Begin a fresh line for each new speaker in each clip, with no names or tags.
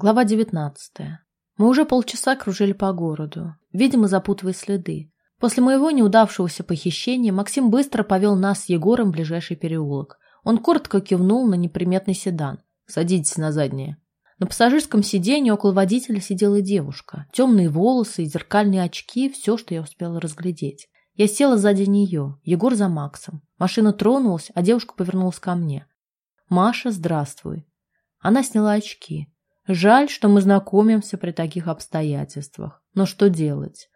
Глава 19. Мы уже полчаса кружили по городу, видимо, запутывая следы. После моего неудавшегося похищения Максим быстро повел нас с Егором в ближайший переулок. Он коротко кивнул на неприметный седан. «Садитесь на заднее». На пассажирском сиденье около водителя сидела девушка. Темные волосы и зеркальные очки – все, что я успела разглядеть. Я села сзади нее, Егор за Максом. Машина тронулась, а девушка повернулась ко мне. «Маша, здравствуй». Она сняла очки. Жаль, что мы знакомимся при таких обстоятельствах. Но что делать?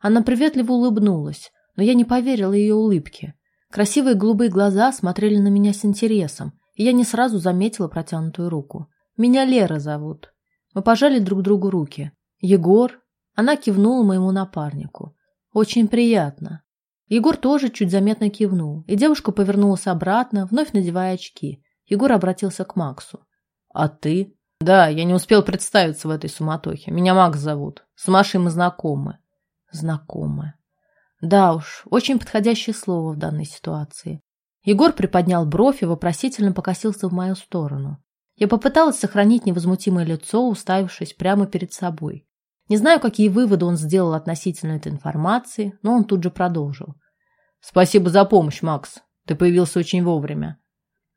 Она приветливо улыбнулась, но я не поверила ее улыбке. Красивые голубые глаза смотрели на меня с интересом, и я не сразу заметила протянутую руку. Меня Лера зовут. Мы пожали друг другу руки. Егор. Она кивнула моему напарнику. Очень приятно. Егор тоже чуть заметно кивнул, и девушка повернулась обратно, вновь надевая очки. Егор обратился к Максу. «А ты?» Да, я не успел представиться в этой суматохе. Меня Макс зовут. С Машей мы знакомы. Знакомы. Да уж, очень подходящее слово в данной ситуации. Егор приподнял бровь и вопросительно покосился в мою сторону. Я попыталась сохранить невозмутимое лицо, уставившись прямо перед собой. Не знаю, какие выводы он сделал относительно этой информации, но он тут же продолжил. «Спасибо за помощь, Макс. Ты появился очень вовремя».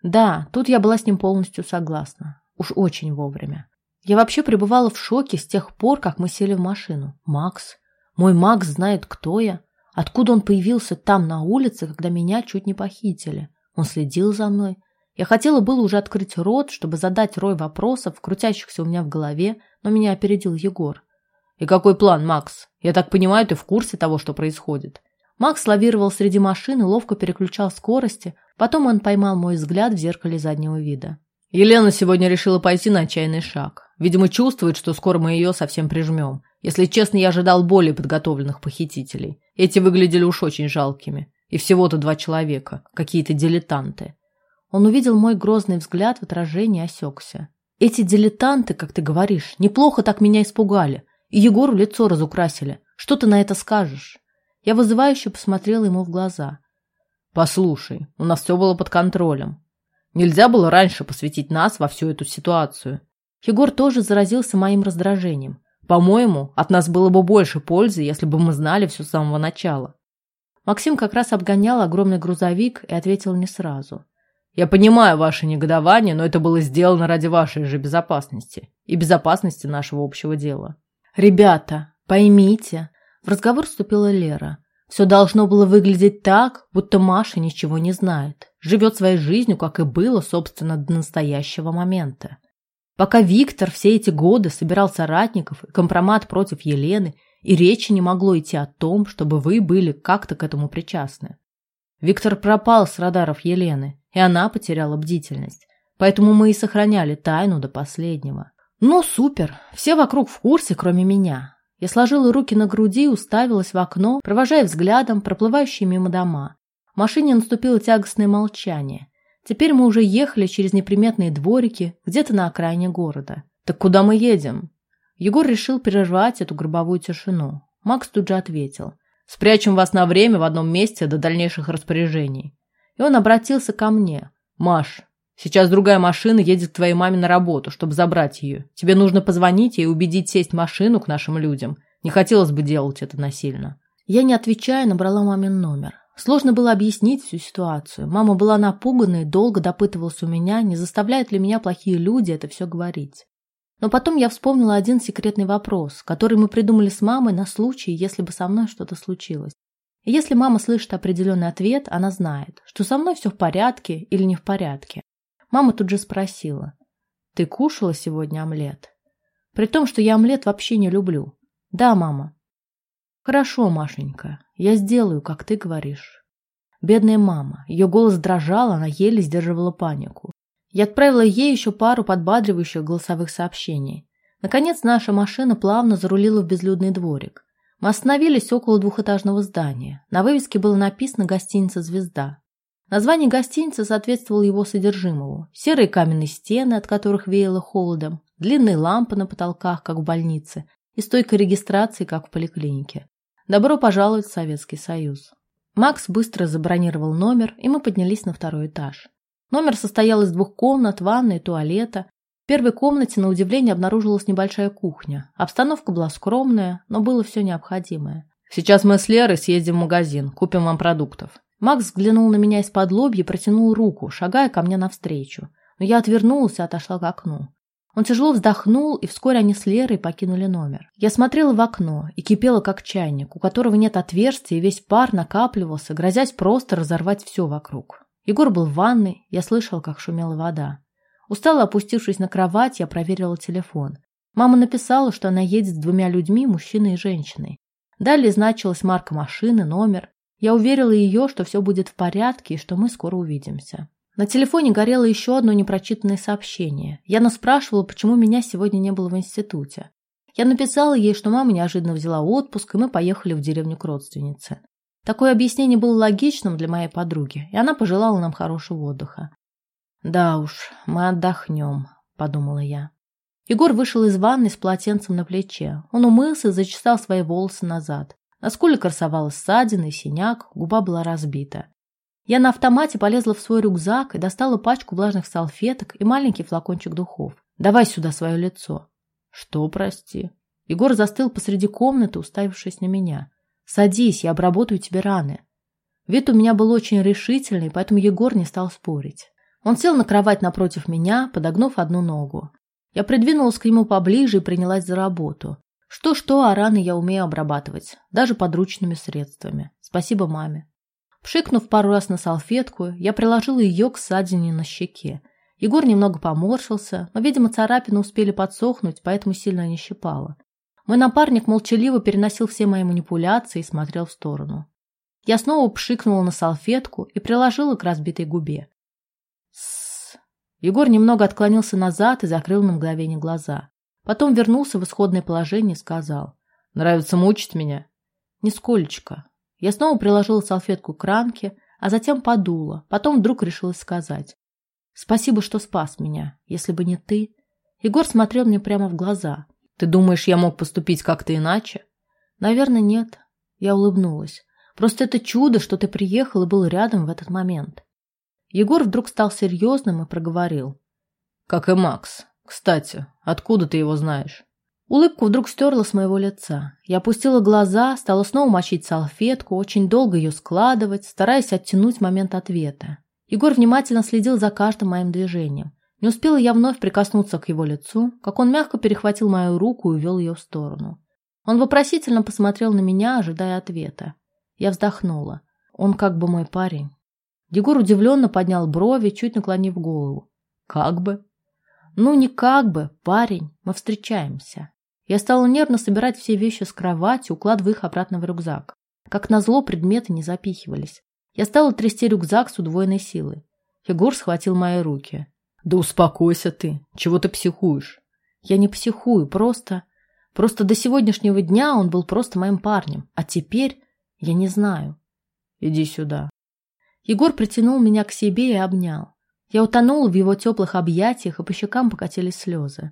Да, тут я была с ним полностью согласна. Уж очень вовремя. Я вообще пребывала в шоке с тех пор, как мы сели в машину. Макс. Мой Макс знает, кто я. Откуда он появился там, на улице, когда меня чуть не похитили. Он следил за мной. Я хотела было уже открыть рот, чтобы задать рой вопросов, крутящихся у меня в голове, но меня опередил Егор. «И какой план, Макс? Я так понимаю, ты в курсе того, что происходит?» Макс лавировал среди машин и ловко переключал скорости, потом он поймал мой взгляд в зеркале заднего вида. Елена сегодня решила пойти на отчаянный шаг. Видимо, чувствует, что скоро мы ее совсем прижмем. Если честно, я ожидал более подготовленных похитителей. Эти выглядели уж очень жалкими. И всего-то два человека. Какие-то дилетанты. Он увидел мой грозный взгляд в отражении и осекся. Эти дилетанты, как ты говоришь, неплохо так меня испугали. И Егору лицо разукрасили. Что ты на это скажешь? Я вызывающе посмотрела ему в глаза. Послушай, у нас все было под контролем. Нельзя было раньше посвятить нас во всю эту ситуацию. Егор тоже заразился моим раздражением. По-моему, от нас было бы больше пользы, если бы мы знали все с самого начала. Максим как раз обгонял огромный грузовик и ответил не сразу. Я понимаю ваше негодование, но это было сделано ради вашей же безопасности и безопасности нашего общего дела. Ребята, поймите, в разговор вступила Лера. Все должно было выглядеть так, будто Маша ничего не знает. Живет своей жизнью, как и было, собственно, до настоящего момента. Пока Виктор все эти годы собирал соратников и компромат против Елены, и речи не могло идти о том, чтобы вы были как-то к этому причастны. Виктор пропал с радаров Елены, и она потеряла бдительность. Поэтому мы и сохраняли тайну до последнего. Ну, супер, все вокруг в курсе, кроме меня. Я сложила руки на груди и уставилась в окно, провожая взглядом проплывающие мимо дома. В машине наступило тягостное молчание. Теперь мы уже ехали через неприметные дворики, где-то на окраине города. «Так куда мы едем?» Егор решил прервать эту гробовую тишину. Макс тут же ответил. «Спрячем вас на время в одном месте до дальнейших распоряжений». И он обратился ко мне. «Маш, сейчас другая машина едет к твоей маме на работу, чтобы забрать ее. Тебе нужно позвонить ей и убедить сесть в машину к нашим людям. Не хотелось бы делать это насильно». Я, не отвечая, набрала мамин номер. Сложно было объяснить всю ситуацию. Мама была напугана и долго допытывалась у меня, не заставляют ли меня плохие люди это все говорить. Но потом я вспомнила один секретный вопрос, который мы придумали с мамой на случай, если бы со мной что-то случилось. И если мама слышит определенный ответ, она знает, что со мной все в порядке или не в порядке. Мама тут же спросила, «Ты кушала сегодня омлет?» При том, что я омлет вообще не люблю. «Да, мама». «Хорошо, Машенька, я сделаю, как ты говоришь». Бедная мама. Ее голос дрожал, она еле сдерживала панику. Я отправила ей еще пару подбадривающих голосовых сообщений. Наконец наша машина плавно зарулила в безлюдный дворик. Мы остановились около двухэтажного здания. На вывеске было написано «Гостиница «Звезда». Название гостиницы соответствовало его содержимому. Серые каменные стены, от которых веяло холодом, длинные лампы на потолках, как в больнице, и стойка регистрации, как в поликлинике. Добро пожаловать в Советский Союз. Макс быстро забронировал номер, и мы поднялись на второй этаж. Номер состоял из двух комнат, ванной, туалета. первой комнате, на удивление, обнаружилась небольшая кухня. Обстановка была скромная, но было все необходимое.
«Сейчас мы с Лерой съездим в магазин, купим вам продуктов».
Макс взглянул на меня из-под лобья и протянул руку, шагая ко мне навстречу. Но я отвернулась и отошла к окну. Он тяжело вздохнул, и вскоре они с Лерой покинули номер. Я смотрела в окно и кипела, как чайник, у которого нет отверстия, и весь пар накапливался, грозясь просто разорвать все вокруг. Егор был в ванной, я слышала, как шумела вода. Устало опустившись на кровать, я проверила телефон. Мама написала, что она едет с двумя людьми, мужчиной и женщиной. Далее значилась марка машины, номер. Я уверила ее, что все будет в порядке и что мы скоро увидимся. На телефоне горело еще одно непрочитанное сообщение. Яна спрашивала, почему меня сегодня не было в институте. Я написала ей, что мама неожиданно взяла отпуск, и мы поехали в деревню к родственнице. Такое объяснение было логичным для моей подруги, и она пожелала нам хорошего отдыха. «Да уж, мы отдохнем», — подумала я. Егор вышел из ванны с полотенцем на плече. Он умылся и зачесал свои волосы назад. На скуле красовалась ссадина и синяк, губа была разбита. Я на автомате полезла в свой рюкзак и достала пачку влажных салфеток и маленький флакончик духов. «Давай сюда свое лицо». «Что, прости?» Егор застыл посреди комнаты, уставившись на меня. «Садись, я обработаю тебе раны». Вид у меня был очень решительный, поэтому Егор не стал спорить. Он сел на кровать напротив меня, подогнув одну ногу. Я придвинулась к нему поближе и принялась за работу. Что-что, а раны я умею обрабатывать, даже подручными средствами. Спасибо маме. Пшикнув пару раз на салфетку, я приложила ее к ссадине на щеке. Егор немного поморщился, но, видимо, царапины успели подсохнуть, поэтому сильно не щипало. Мой напарник молчаливо переносил все мои манипуляции и смотрел в сторону. Я снова пшикнула на салфетку и приложила к разбитой губе. С. Егор немного отклонился назад и закрыл на мгновение глаза. Потом вернулся в исходное положение и сказал. «Нравится мучить меня?» «Нисколечко. Я снова приложила салфетку к ранке, а затем подула. Потом вдруг решилась сказать. «Спасибо, что спас меня. Если бы не ты...» Егор смотрел мне прямо в глаза.
«Ты думаешь, я мог поступить как-то иначе?»
«Наверное, нет». Я улыбнулась. «Просто это чудо, что ты приехал и был рядом в этот момент». Егор вдруг стал серьезным и проговорил.
«Как и Макс. Кстати, откуда ты его знаешь?»
Улыбку вдруг стерла с моего лица. Я опустила глаза, стала снова мочить салфетку, очень долго ее складывать, стараясь оттянуть момент ответа. Егор внимательно следил за каждым моим движением. Не успела я вновь прикоснуться к его лицу, как он мягко перехватил мою руку и увел ее в сторону. Он вопросительно посмотрел на меня, ожидая ответа. Я вздохнула. Он как бы мой парень. Егор удивленно поднял брови, чуть наклонив голову. «Как бы?» «Ну, не как бы, парень, мы встречаемся». Я стала нервно собирать все вещи с кровати, укладывая их обратно в рюкзак. Как назло, предметы не запихивались. Я стала трясти рюкзак с удвоенной силой. Егор схватил мои руки.
«Да успокойся ты! Чего ты психуешь?»
«Я не психую, просто... Просто до сегодняшнего дня он был просто моим парнем, а теперь я не знаю».
«Иди сюда».
Егор притянул меня к себе и обнял. Я утонула в его теплых объятиях, и по щекам покатились слезы.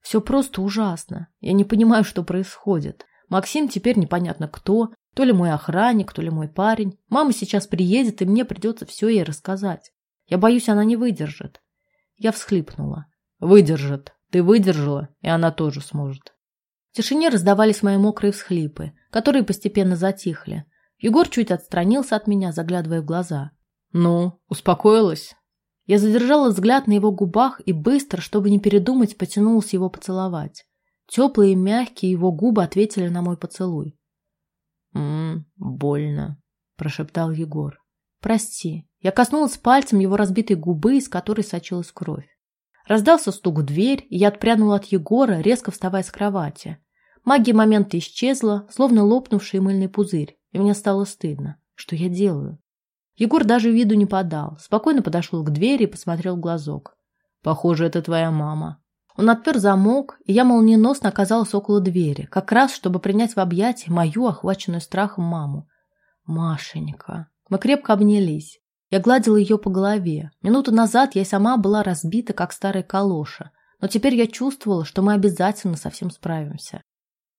Все просто ужасно. Я не понимаю, что происходит. Максим теперь непонятно кто, то ли мой охранник, то ли мой парень. Мама сейчас приедет, и мне придется все ей рассказать. Я боюсь, она не выдержит. Я всхлипнула.
Выдержит. Ты выдержала, и она тоже сможет.
В тишине раздавались мои мокрые всхлипы, которые постепенно затихли. Егор чуть отстранился от меня, заглядывая в глаза.
«Ну, успокоилась?»
Я задержала взгляд на его губах и быстро, чтобы не передумать, потянулась его поцеловать. Теплые и мягкие его губы ответили на мой поцелуй.
«М-м, больно», — прошептал Егор.
«Прости». Я коснулась пальцем его разбитой губы, из которой сочилась кровь. Раздался стук в дверь, и я отпрянула от Егора, резко вставая с кровати. Магия момента исчезла, словно лопнувший мыльный пузырь, и мне стало стыдно. Что я делаю? Егор даже виду не подал, спокойно подошел к двери и посмотрел в глазок.
«Похоже, это твоя мама».
Он отпер замок, и я молниеносно оказалась около двери, как раз, чтобы принять в объятия мою, охваченную страхом, маму. Машенька. Мы крепко обнялись. Я гладила ее по голове. Минуту назад я сама была разбита, как старая калоша, но теперь я чувствовала, что мы обязательно со всем справимся.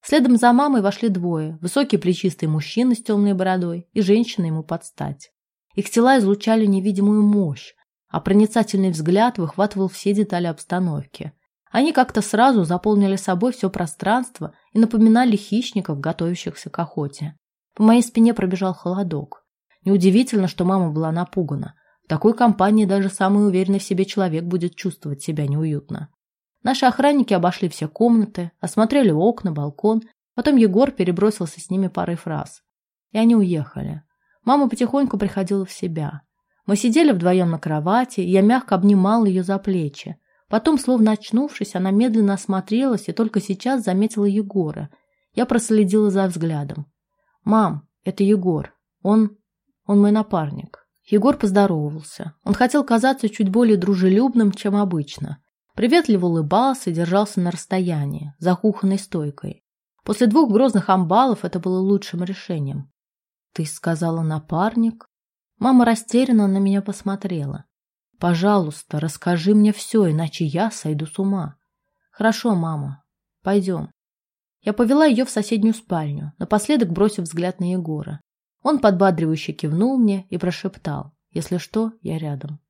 Следом за мамой вошли двое, высокий плечистый мужчина с темной бородой и женщина ему подстать. Их тела излучали невидимую мощь, а проницательный взгляд выхватывал все детали обстановки. Они как-то сразу заполнили собой все пространство и напоминали хищников, готовящихся к охоте. По моей спине пробежал холодок. Неудивительно, что мама была напугана. В такой компании даже самый уверенный в себе человек будет чувствовать себя неуютно. Наши охранники обошли все комнаты, осмотрели окна, балкон. Потом Егор перебросился с ними парой фраз. И они уехали. Мама потихоньку приходила в себя. Мы сидели вдвоем на кровати, я мягко обнимал ее за плечи. Потом, словно очнувшись, она медленно осмотрелась и только сейчас заметила Егора. Я проследила за взглядом. «Мам, это Егор. Он... он мой напарник». Егор поздоровался. Он хотел казаться чуть более дружелюбным, чем обычно. Приветливо улыбался и держался на расстоянии, за кухонной стойкой. После двух грозных амбалов это было лучшим решением. «Ты сказала напарник?» Мама растерянно на меня посмотрела. «Пожалуйста, расскажи мне все, иначе я сойду с ума». «Хорошо, мама. Пойдем». Я повела ее в соседнюю спальню, напоследок бросив взгляд на Егора. Он подбадривающе кивнул мне и прошептал. «Если что, я рядом».